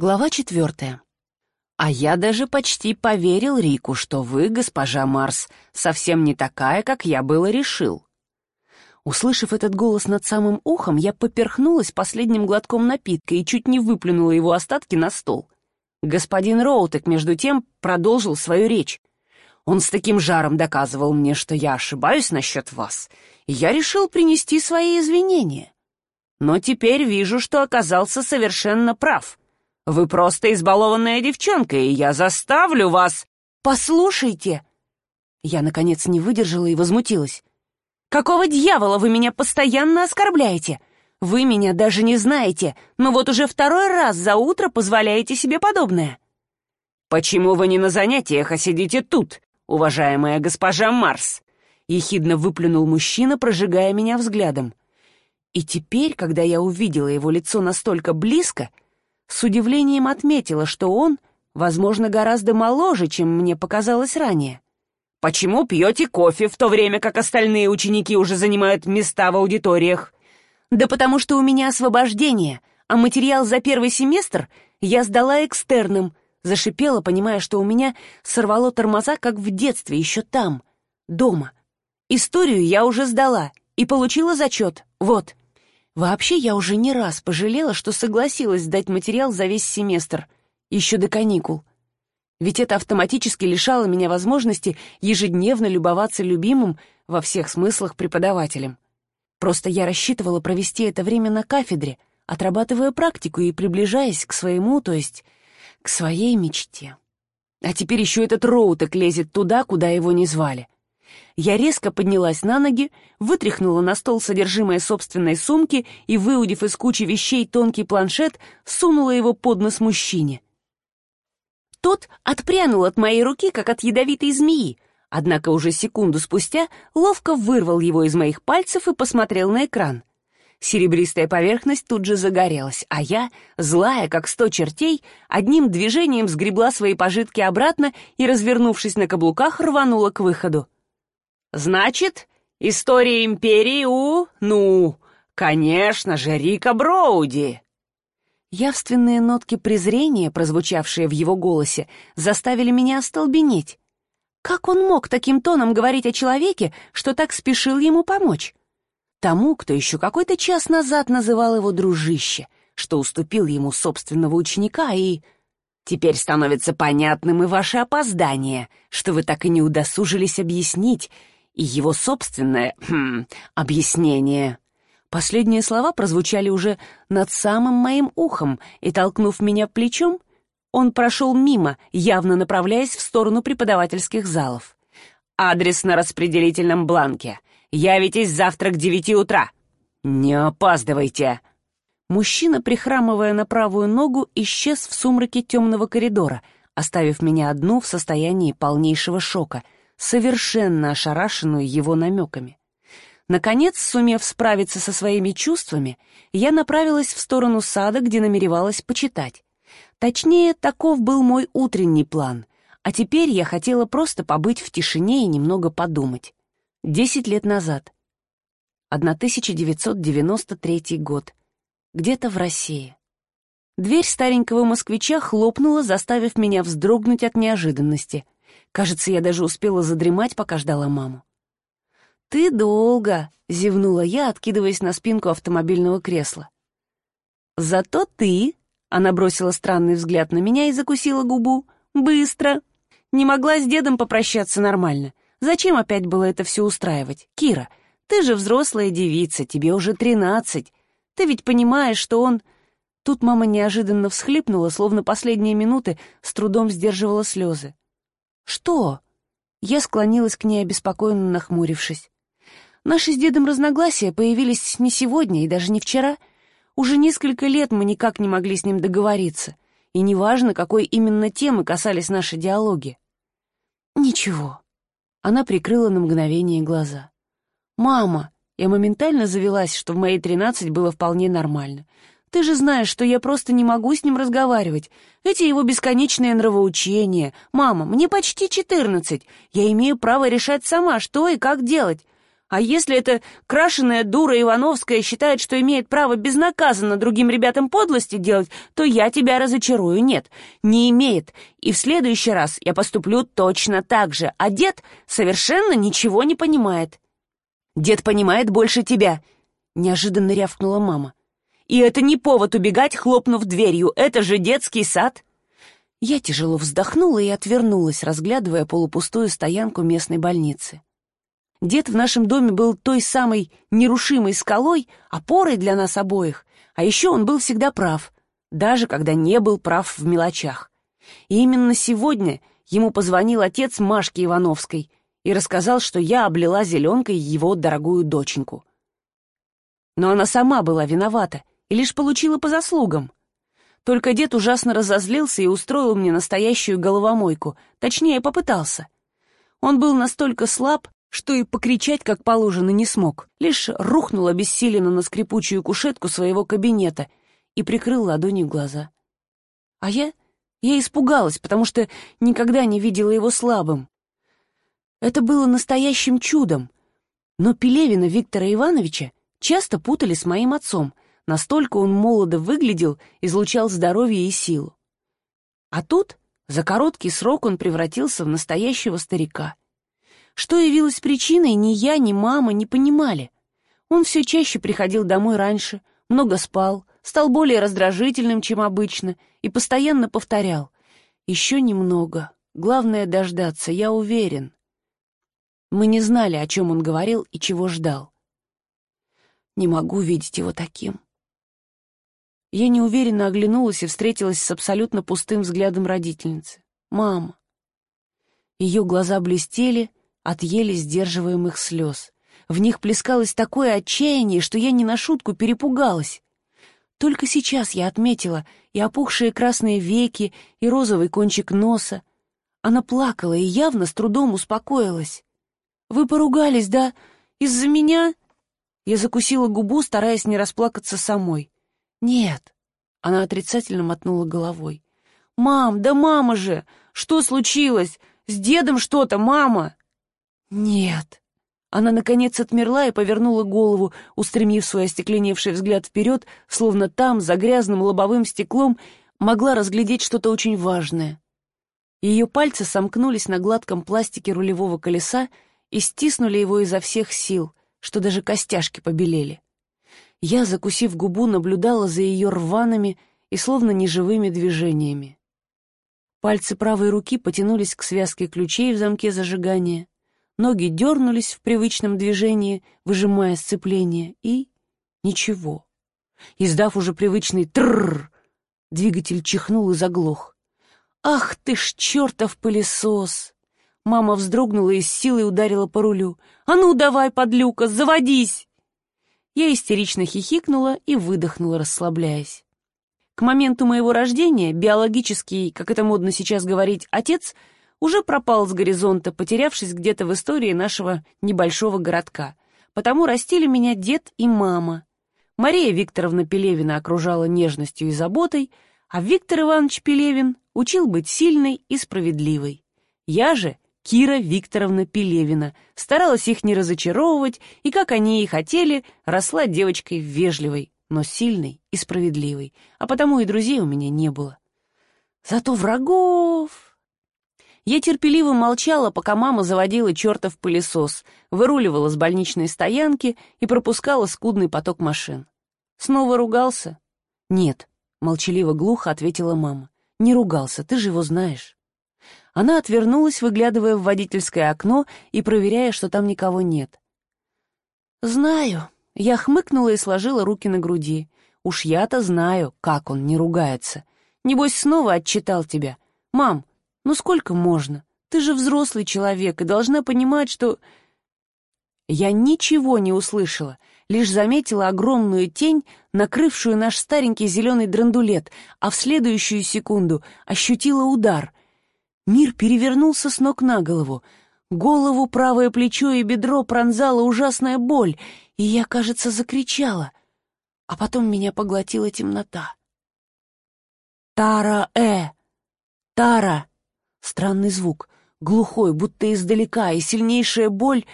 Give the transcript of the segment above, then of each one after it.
Глава четвертая. А я даже почти поверил Рику, что вы, госпожа Марс, совсем не такая, как я было решил. Услышав этот голос над самым ухом, я поперхнулась последним глотком напитка и чуть не выплюнула его остатки на стол. Господин Роутек, между тем, продолжил свою речь. Он с таким жаром доказывал мне, что я ошибаюсь насчет вас, и я решил принести свои извинения. Но теперь вижу, что оказался совершенно прав. Вы просто избалованная девчонка, и я заставлю вас... Послушайте!» Я, наконец, не выдержала и возмутилась. «Какого дьявола вы меня постоянно оскорбляете? Вы меня даже не знаете, но вот уже второй раз за утро позволяете себе подобное». «Почему вы не на занятиях, а сидите тут, уважаемая госпожа Марс?» Ехидно выплюнул мужчина, прожигая меня взглядом. И теперь, когда я увидела его лицо настолько близко, с удивлением отметила, что он, возможно, гораздо моложе, чем мне показалось ранее. «Почему пьете кофе, в то время как остальные ученики уже занимают места в аудиториях?» «Да потому что у меня освобождение, а материал за первый семестр я сдала экстерном», зашипела, понимая, что у меня сорвало тормоза, как в детстве, еще там, дома. Историю я уже сдала и получила зачет, вот. Вообще, я уже не раз пожалела, что согласилась сдать материал за весь семестр, еще до каникул. Ведь это автоматически лишало меня возможности ежедневно любоваться любимым во всех смыслах преподавателем. Просто я рассчитывала провести это время на кафедре, отрабатывая практику и приближаясь к своему, то есть к своей мечте. А теперь еще этот Роутек лезет туда, куда его не звали. Я резко поднялась на ноги, вытряхнула на стол содержимое собственной сумки и, выудив из кучи вещей тонкий планшет, сунула его под нос мужчине. Тот отпрянул от моей руки, как от ядовитой змеи, однако уже секунду спустя ловко вырвал его из моих пальцев и посмотрел на экран. Серебристая поверхность тут же загорелась, а я, злая, как сто чертей, одним движением сгребла свои пожитки обратно и, развернувшись на каблуках, рванула к выходу. Значит, история империи у... ну, конечно же, Рика Броуди. Явственные нотки презрения, прозвучавшие в его голосе, заставили меня остолбенеть. Как он мог таким тоном говорить о человеке, что так спешил ему помочь? Тому, кто еще какой-то час назад называл его дружище, что уступил ему собственного ученика и... Теперь становится понятным и ваше опоздание, что вы так и не удосужились объяснить, и его собственное хм, объяснение. Последние слова прозвучали уже над самым моим ухом, и, толкнув меня плечом, он прошел мимо, явно направляясь в сторону преподавательских залов. «Адрес на распределительном бланке. Явитесь завтра к девяти утра. Не опаздывайте!» Мужчина, прихрамывая на правую ногу, исчез в сумраке темного коридора, оставив меня одну в состоянии полнейшего шока — совершенно ошарашенную его намеками. Наконец, сумев справиться со своими чувствами, я направилась в сторону сада, где намеревалась почитать. Точнее, таков был мой утренний план, а теперь я хотела просто побыть в тишине и немного подумать. Десять лет назад. 1993 год. Где-то в России. Дверь старенького москвича хлопнула, заставив меня вздрогнуть от неожиданности — Кажется, я даже успела задремать, пока ждала маму. «Ты долго!» — зевнула я, откидываясь на спинку автомобильного кресла. «Зато ты...» — она бросила странный взгляд на меня и закусила губу. «Быстро!» Не могла с дедом попрощаться нормально. Зачем опять было это все устраивать? Кира, ты же взрослая девица, тебе уже тринадцать. Ты ведь понимаешь, что он... Тут мама неожиданно всхлипнула, словно последние минуты с трудом сдерживала слезы. «Что?» Я склонилась к ней, обеспокоенно нахмурившись. «Наши с дедом разногласия появились не сегодня и даже не вчера. Уже несколько лет мы никак не могли с ним договориться, и неважно, какой именно темы касались наши диалоги». «Ничего». Она прикрыла на мгновение глаза. «Мама!» Я моментально завелась, что в мои тринадцать было вполне нормально. Ты же знаешь, что я просто не могу с ним разговаривать. Эти его бесконечные нравоучения. Мама, мне почти четырнадцать. Я имею право решать сама, что и как делать. А если эта крашеная дура Ивановская считает, что имеет право безнаказанно другим ребятам подлости делать, то я тебя разочарую. Нет, не имеет. И в следующий раз я поступлю точно так же. А дед совершенно ничего не понимает. Дед понимает больше тебя, неожиданно рявкнула мама. И это не повод убегать, хлопнув дверью. Это же детский сад. Я тяжело вздохнула и отвернулась, разглядывая полупустую стоянку местной больницы. Дед в нашем доме был той самой нерушимой скалой, опорой для нас обоих, а еще он был всегда прав, даже когда не был прав в мелочах. И именно сегодня ему позвонил отец Машки Ивановской и рассказал, что я облила зеленкой его дорогую доченьку. Но она сама была виновата и лишь получила по заслугам. Только дед ужасно разозлился и устроил мне настоящую головомойку, точнее, попытался. Он был настолько слаб, что и покричать, как положено, не смог, лишь рухнул обессиленно на скрипучую кушетку своего кабинета и прикрыл ладонью глаза. А я... я испугалась, потому что никогда не видела его слабым. Это было настоящим чудом, но Пелевина Виктора Ивановича часто путали с моим отцом, настолько он молодо выглядел, излучал здоровье и силу. А тут за короткий срок он превратился в настоящего старика — что явилось причиной, ни я, ни мама не понимали. Он все чаще приходил домой раньше, много спал, стал более раздражительным, чем обычно, и постоянно повторял. «Еще немного. Главное — дождаться, я уверен». Мы не знали, о чем он говорил и чего ждал. Не могу видеть его таким. Я неуверенно оглянулась и встретилась с абсолютно пустым взглядом родительницы. «Мама». Ее глаза блестели, от еле сдерживаемых слез. В них плескалось такое отчаяние, что я не на шутку перепугалась. Только сейчас я отметила и опухшие красные веки, и розовый кончик носа. Она плакала и явно с трудом успокоилась. «Вы поругались, да? Из-за меня?» Я закусила губу, стараясь не расплакаться самой. «Нет». Она отрицательно мотнула головой. «Мам, да мама же! Что случилось? С дедом что-то, мама!» «Нет». Она, наконец, отмерла и повернула голову, устремив свой остекленевший взгляд вперед, словно там, за грязным лобовым стеклом, могла разглядеть что-то очень важное. Ее пальцы сомкнулись на гладком пластике рулевого колеса и стиснули его изо всех сил, что даже костяшки побелели. Я, закусив губу, наблюдала за ее рваными и словно неживыми движениями. Пальцы правой руки потянулись к связке ключей в замке зажигания — ноги дернулись в привычном движении, выжимая сцепление, и... ничего. Издав уже привычный трррр, двигатель чихнул и заглох. «Ах ты ж чертов пылесос!» Мама вздрогнула и с силой ударила по рулю. «А ну давай, подлюка, заводись!» Я истерично хихикнула и выдохнула, расслабляясь. К моменту моего рождения биологический, как это модно сейчас говорить, отец — уже пропал с горизонта, потерявшись где-то в истории нашего небольшого городка. Потому растили меня дед и мама. Мария Викторовна Пелевина окружала нежностью и заботой, а Виктор Иванович Пелевин учил быть сильной и справедливой. Я же, Кира Викторовна Пелевина, старалась их не разочаровывать и, как они и хотели, росла девочкой вежливой, но сильной и справедливой, а потому и друзей у меня не было. Зато врагов... Я терпеливо молчала, пока мама заводила чертов пылесос, выруливала с больничной стоянки и пропускала скудный поток машин. Снова ругался? Нет, молчаливо глухо ответила мама. Не ругался, ты же его знаешь. Она отвернулась, выглядывая в водительское окно и проверяя, что там никого нет. «Знаю». Я хмыкнула и сложила руки на груди. «Уж я-то знаю, как он не ругается. Небось, снова отчитал тебя. Мам, ну сколько можно? Ты же взрослый человек и должна понимать, что...» Я ничего не услышала, лишь заметила огромную тень, накрывшую наш старенький зеленый драндулет, а в следующую секунду ощутила удар. Мир перевернулся с ног на голову. Голову, правое плечо и бедро пронзала ужасная боль, и я, кажется, закричала. А потом меня поглотила темнота. «Тара-э! Тара!» Странный звук, глухой, будто издалека, и сильнейшая боль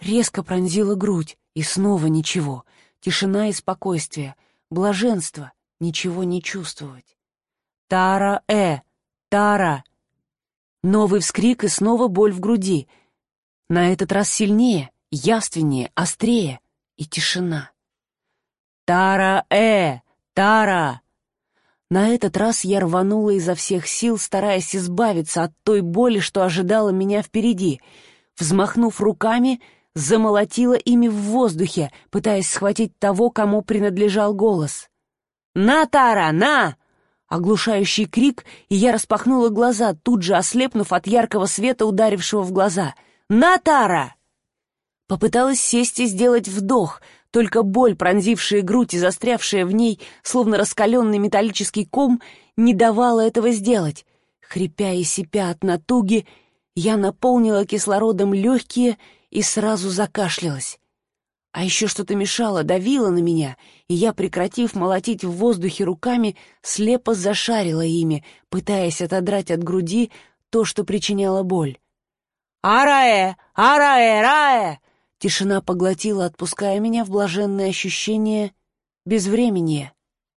резко пронзила грудь, и снова ничего. Тишина и спокойствие, блаженство, ничего не чувствовать. «Тара-э! Тара!» Новый вскрик и снова боль в груди. На этот раз сильнее, явственнее, острее и тишина. «Тара-э! Тара!» На этот раз я рванула изо всех сил, стараясь избавиться от той боли, что ожидала меня впереди. Взмахнув руками, замолотила ими в воздухе, пытаясь схватить того, кому принадлежал голос. «На, Тара, на!» Оглушающий крик, и я распахнула глаза, тут же ослепнув от яркого света, ударившего в глаза. «На, Тара!» Попыталась сесть и сделать вдох, только боль, пронзившая грудь и застрявшая в ней, словно раскаленный металлический ком, не давала этого сделать. Хрипя и сипя от натуги, я наполнила кислородом легкие и сразу закашлялась. А еще что-то мешало, давило на меня, и я, прекратив молотить в воздухе руками, слепо зашарила ими, пытаясь отодрать от груди то, что причиняло боль. «Араэ! Араэ! Раэ!» Тишина поглотила, отпуская меня в блаженное ощущение безвременья.